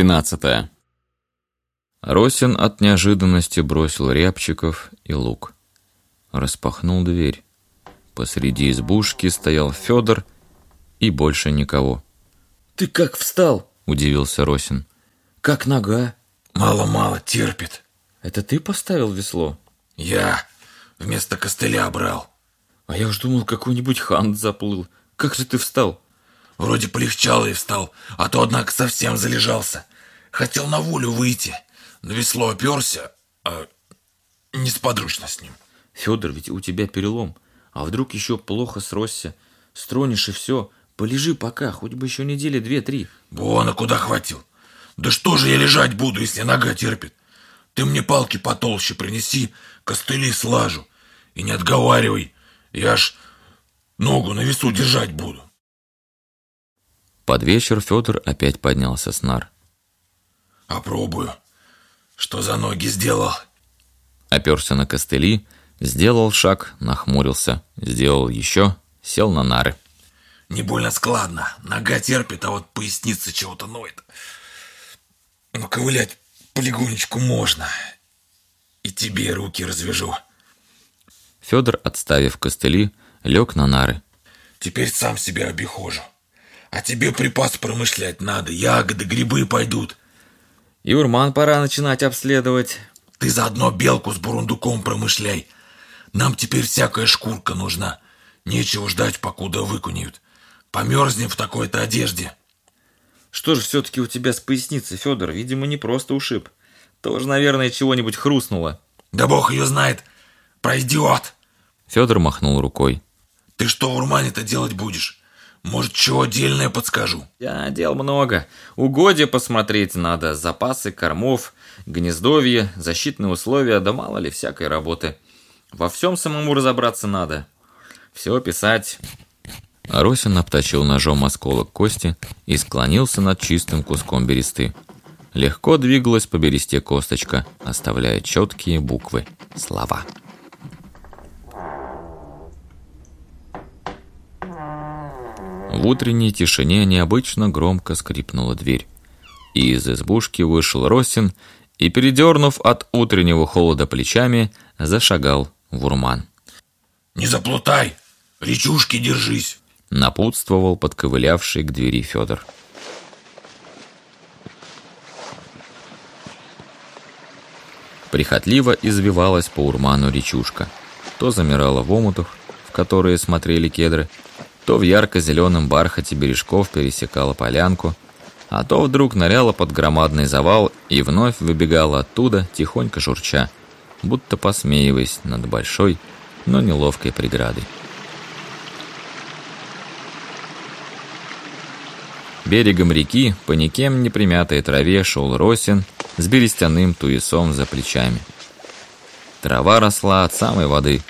13. Росин от неожиданности бросил рябчиков и лук. Распахнул дверь. Посреди избушки стоял Федор и больше никого. «Ты как встал?» – удивился Росин. «Как нога?» «Мало-мало терпит». «Это ты поставил весло?» «Я вместо костыля брал». «А я уж думал, какой-нибудь хант заплыл. Как же ты встал?» Вроде полегчало и встал, а то, однако, совсем залежался. Хотел на волю выйти, на весло оперся, а несподручно с ним. Федор, ведь у тебя перелом, а вдруг еще плохо сросся, стронешь и все. Полежи пока, хоть бы еще недели две-три. Вон, а куда хватил? Да что же я лежать буду, если нога терпит? Ты мне палки потолще принеси, костыли слажу. И не отговаривай, я ж ногу на весу держать буду. Под вечер Федор опять поднялся с нар. Опробую. Что за ноги сделал? Оперся на костыли, сделал шаг, нахмурился, сделал еще, сел на нары. Не больно складно. Нога терпит, а вот поясница чего-то ноет. Но ковылять полегонечку можно. И тебе руки развяжу. Федор, отставив костыли, лег на нары. Теперь сам себя обихожу. А тебе припас промышлять надо, ягоды, грибы пойдут. И урман пора начинать обследовать. Ты заодно белку с бурундуком промышляй. Нам теперь всякая шкурка нужна. Нечего ждать, покуда выкунеют. Померзнем в такой-то одежде. Что же все-таки у тебя с поясницей, Федор? Видимо, не просто ушиб. Тоже, наверное, чего-нибудь хрустнуло. Да бог ее знает. Пройдет. Федор махнул рукой. Ты что в урмане-то делать будешь? Может, чего отдельное подскажу? Я дел много. Угодья посмотреть надо, запасы кормов, гнездовье, защитные условия, да мало ли всякой работы. Во всем самому разобраться надо. Все писать. Аросин обточил ножом осколок кости и склонился над чистым куском бересты. Легко двигалась по бересте косточка, оставляя четкие буквы, слова. В утренней тишине необычно громко скрипнула дверь. И из избушки вышел Росин и, передернув от утреннего холода плечами, зашагал в урман. «Не заплутай! Речушки держись!» напутствовал подковылявший к двери Федор. Прихотливо извивалась по урману речушка. То замирала в омутах, в которые смотрели кедры, то в ярко-зеленом бархате бережков пересекала полянку, а то вдруг ныряла под громадный завал и вновь выбегала оттуда, тихонько журча, будто посмеиваясь над большой, но неловкой преградой. Берегом реки, по никем не примятой траве, шел Росин с берестяным туесом за плечами. Трава росла от самой воды,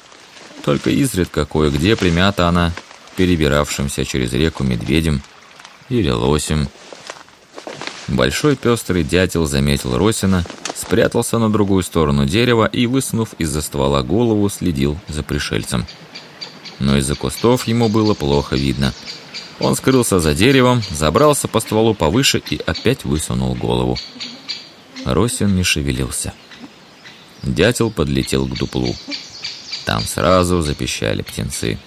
только изредка кое-где примята она перебиравшимся через реку медведем или лосем. Большой пестрый дятел заметил Росина, спрятался на другую сторону дерева и, высунув из-за ствола голову, следил за пришельцем. Но из-за кустов ему было плохо видно. Он скрылся за деревом, забрался по стволу повыше и опять высунул голову. Росин не шевелился. Дятел подлетел к дуплу. Там сразу запищали птенцы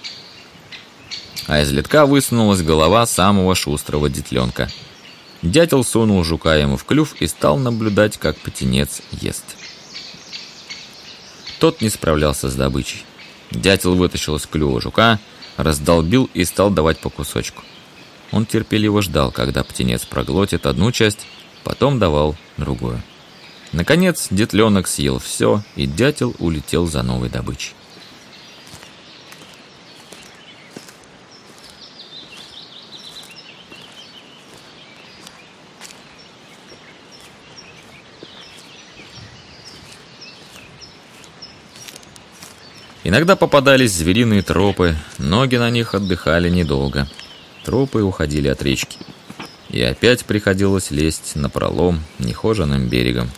а из литка высунулась голова самого шустрого детленка. Дятел сунул жука ему в клюв и стал наблюдать, как птенец ест. Тот не справлялся с добычей. Дятел вытащил из клюва жука, раздолбил и стал давать по кусочку. Он терпеливо ждал, когда птенец проглотит одну часть, потом давал другую. Наконец, детленок съел все, и дятел улетел за новой добычей. Иногда попадались звериные тропы, ноги на них отдыхали недолго. Тропы уходили от речки. И опять приходилось лезть на пролом нехоженным берегом.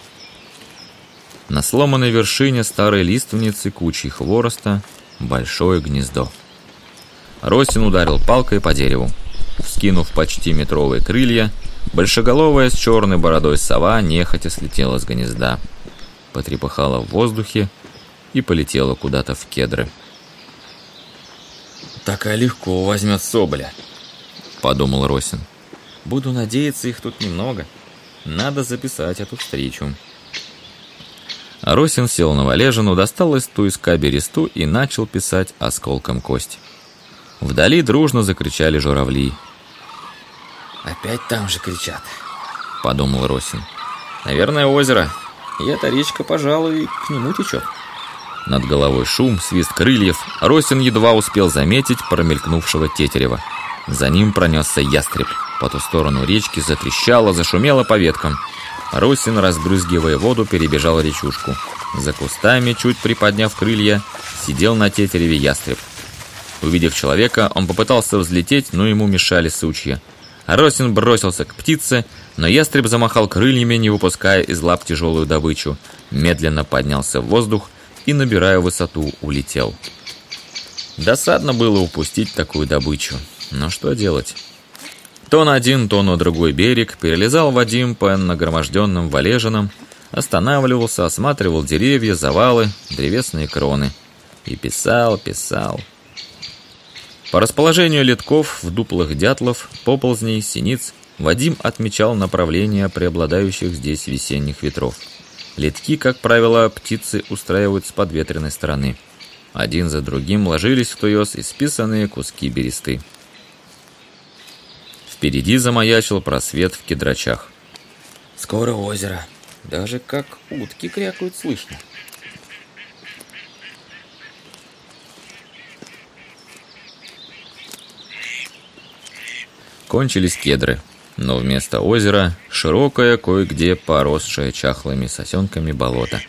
На сломанной вершине старой лиственницы кучей хвороста большое гнездо. Росин ударил палкой по дереву. Вскинув почти метровые крылья, большеголовая с черной бородой сова нехотя слетела с гнезда, потрепыхала в воздухе и полетела куда-то в кедры. «Такая легко возьмет соболя», — подумал Росин. «Буду надеяться, их тут немного. Надо записать эту встречу». Росин сел на валежину, достал из туиска бересту и начал писать осколком кости. Вдали дружно закричали журавли. «Опять там же кричат», — подумал Росин. «Наверное, озеро. И эта речка, пожалуй, к нему течет». Над головой шум, свист крыльев. Росин едва успел заметить промелькнувшего тетерева. За ним пронесся ястреб. По ту сторону речки затрещало, зашумело по веткам. Росин, разбрызгивая воду, перебежал речушку. За кустами, чуть приподняв крылья, сидел на тетереве ястреб. Увидев человека, он попытался взлететь, но ему мешали сучья. Росин бросился к птице, но ястреб замахал крыльями, не выпуская из лап тяжелую добычу. Медленно поднялся в воздух и, набирая высоту, улетел. Досадно было упустить такую добычу. Но что делать? То на один, то на другой берег перелезал Вадим по нагроможденным валежинам, останавливался, осматривал деревья, завалы, древесные кроны. И писал, писал. По расположению литков в дуплах дятлов, поползней, синиц, Вадим отмечал направление преобладающих здесь весенних ветров. Литки, как правило, птицы устраивают с подветренной стороны. Один за другим ложились в туес исписанные куски бересты. Впереди замаячил просвет в кедрачах. «Скоро озеро. Даже как утки крякают слышно». Кончились кедры, но вместо озера широкое, кое-где поросшее чахлыми сосенками болото.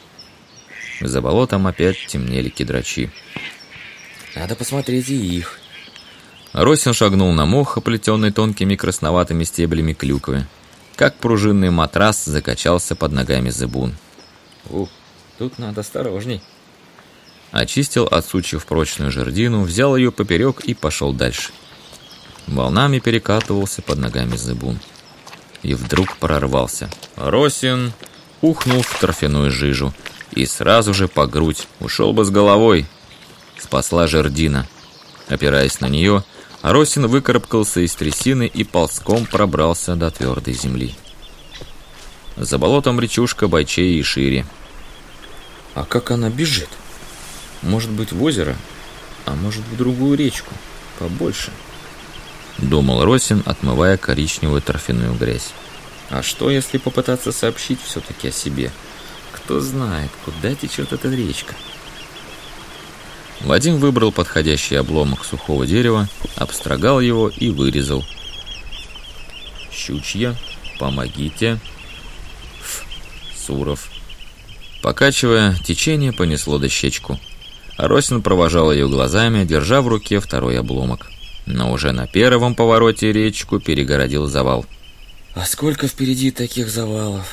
За болотом опять темнели кедрачи. «Надо посмотреть и их», Росин шагнул на мох, оплетенный тонкими красноватыми стеблями клюквы. Как пружинный матрас закачался под ногами зыбун. «Ух, тут надо осторожней». Очистил от сучьев прочную жердину, взял ее поперек и пошел дальше. Волнами перекатывался под ногами зыбун. И вдруг прорвался. Росин ухнул в торфяную жижу и сразу же по грудь ушел бы с головой. Спасла жердина. Опираясь на нее, Росин выкарабкался из трясины и ползком пробрался до твердой земли. За болотом речушка бойчее и шире. А как она бежит? Может быть, в озеро, а может, в другую речку, побольше. Думал Росин, отмывая коричневую торфяную грязь. А что, если попытаться сообщить все-таки о себе? Кто знает, куда течет эта речка? Вадим выбрал подходящий обломок сухого дерева, обстрогал его и вырезал. «Щучья, помогите!» Ф, Суров. Покачивая, течение понесло дощечку. Росин провожал ее глазами, держа в руке второй обломок. Но уже на первом повороте речку перегородил завал. «А сколько впереди таких завалов?»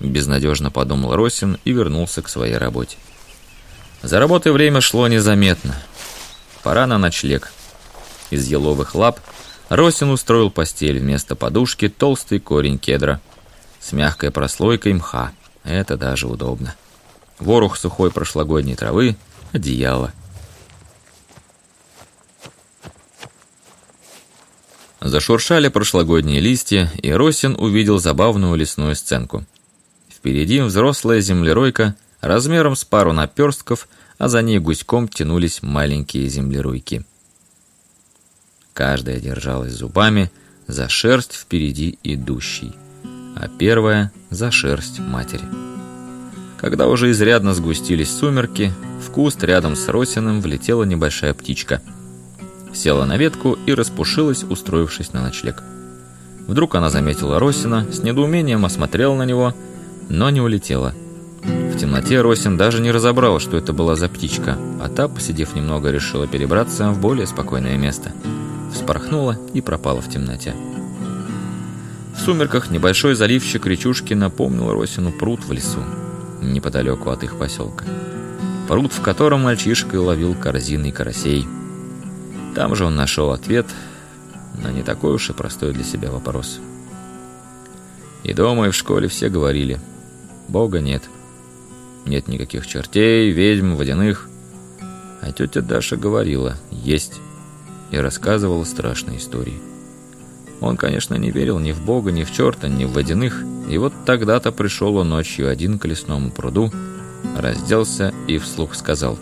Безнадежно подумал Росин и вернулся к своей работе. За работой время шло незаметно. Пора на ночлег. Из еловых лап Росин устроил постель вместо подушки толстый корень кедра с мягкой прослойкой мха. Это даже удобно. Ворох сухой прошлогодней травы, одеяло. Зашуршали прошлогодние листья, и Росин увидел забавную лесную сценку. Впереди взрослая землеройка – размером с пару наперстков, а за ней гуськом тянулись маленькие землеруйки. Каждая держалась зубами за шерсть впереди идущей, а первая — за шерсть матери. Когда уже изрядно сгустились сумерки, в куст рядом с Росиным влетела небольшая птичка. Села на ветку и распушилась, устроившись на ночлег. Вдруг она заметила Росина, с недоумением осмотрела на него, но не улетела — в темноте Росин даже не разобрал, что это была за птичка, а та, посидев немного, решила перебраться в более спокойное место. Вспорхнула и пропала в темноте. В сумерках небольшой заливщик речушки напомнил Росину пруд в лесу, неподалеку от их поселка. Пруд, в котором мальчишка ловил корзины и карасей. Там же он нашел ответ на не такой уж и простой для себя вопрос. И дома, и в школе все говорили, Бога нет. Нет никаких чертей, ведьм, водяных. А тетя Даша говорила, есть, и рассказывала страшные истории. Он, конечно, не верил ни в Бога, ни в черта, ни в водяных, и вот тогда-то пришел он ночью один к лесному пруду, разделся и вслух сказал,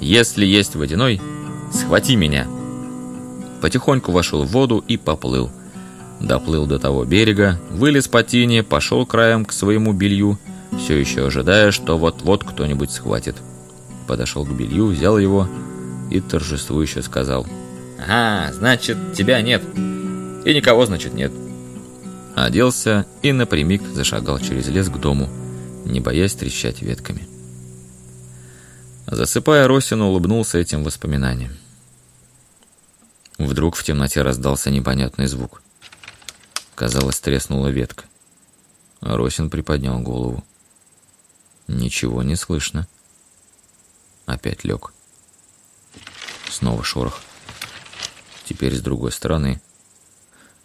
«Если есть водяной, схвати меня!» Потихоньку вошел в воду и поплыл. Доплыл до того берега, вылез по тине, пошел краем к своему белью, все еще ожидая, что вот-вот кто-нибудь схватит. Подошел к белью, взял его и торжествующе сказал, «Ага, значит, тебя нет, и никого, значит, нет». Оделся и напрямик зашагал через лес к дому, не боясь трещать ветками. Засыпая, Росин улыбнулся этим воспоминаниям. Вдруг в темноте раздался непонятный звук. Казалось, треснула ветка. Росин приподнял голову. Ничего не слышно. Опять лег. Снова шорох. Теперь с другой стороны.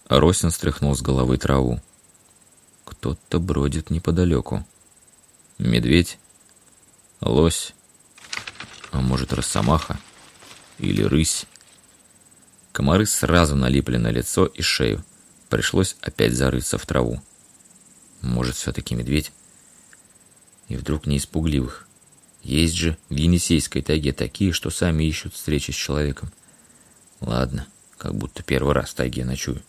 Росин стряхнул с головы траву. Кто-то бродит неподалеку. Медведь? Лось? А может, росомаха? Или рысь? Комары сразу налипли на лицо и шею. Пришлось опять зарыться в траву. Может, все-таки медведь? И вдруг не испугливых. Есть же в Енисейской тайге такие, что сами ищут встречи с человеком. Ладно, как будто первый раз в тайге ночую.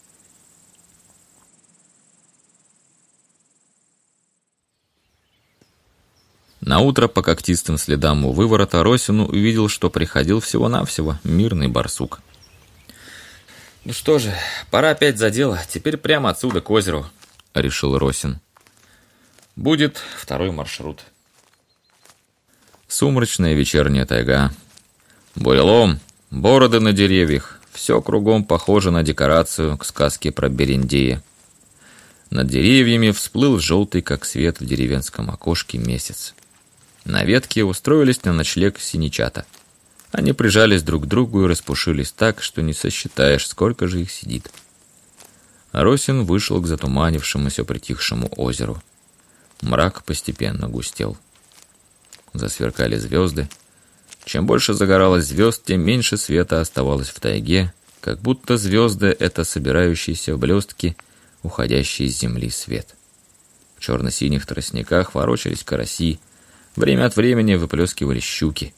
На утро по когтистым следам у выворота Росину увидел, что приходил всего-навсего мирный барсук. «Ну что же, пора опять за дело. Теперь прямо отсюда к озеру», — решил Росин. «Будет второй маршрут». Сумрачная вечерняя тайга. Буйлом, бороды на деревьях. Все кругом похоже на декорацию к сказке про Берендея. Над деревьями всплыл желтый, как свет в деревенском окошке, месяц. На ветке устроились на ночлег синичата — они прижались друг к другу и распушились так, что не сосчитаешь, сколько же их сидит. Росин вышел к затуманившемуся притихшему озеру. Мрак постепенно густел. Засверкали звезды. Чем больше загоралось звезд, тем меньше света оставалось в тайге, как будто звезды — это собирающиеся в блестки, уходящий с земли свет. В черно-синих тростниках ворочались караси, время от времени выплескивали щуки —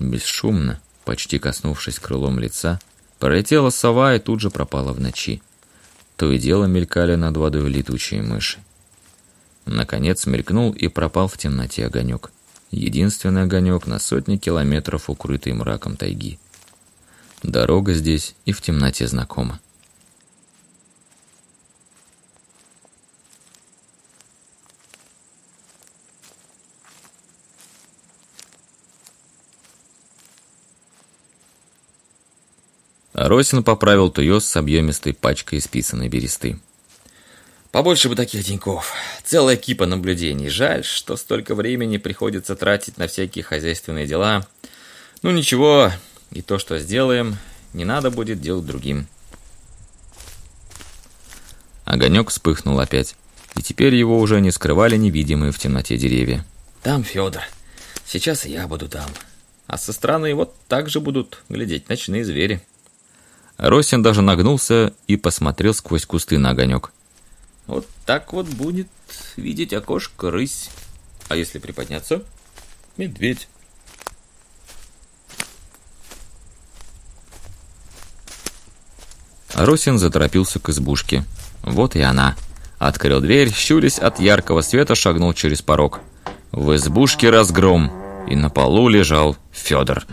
Бесшумно, почти коснувшись крылом лица, пролетела сова и тут же пропала в ночи. То и дело мелькали над водой летучие мыши. Наконец мелькнул и пропал в темноте огонек. Единственный огонек на сотни километров, укрытый мраком тайги. Дорога здесь и в темноте знакома. Росин поправил туес с объемистой пачкой исписанной бересты. Побольше бы таких деньков. Целая кипа наблюдений. Жаль, что столько времени приходится тратить на всякие хозяйственные дела. Ну ничего, и то, что сделаем, не надо будет делать другим. Огонек вспыхнул опять, и теперь его уже не скрывали невидимые в темноте деревья. Там Федор. Сейчас и я буду там. А со стороны вот так же будут глядеть ночные звери. Росин даже нагнулся и посмотрел сквозь кусты на огонек. Вот так вот будет видеть окошко рысь. А если приподняться? Медведь. Росин заторопился к избушке. Вот и она. Открыл дверь, щурясь от яркого света, шагнул через порог. В избушке разгром, и на полу лежал Федор.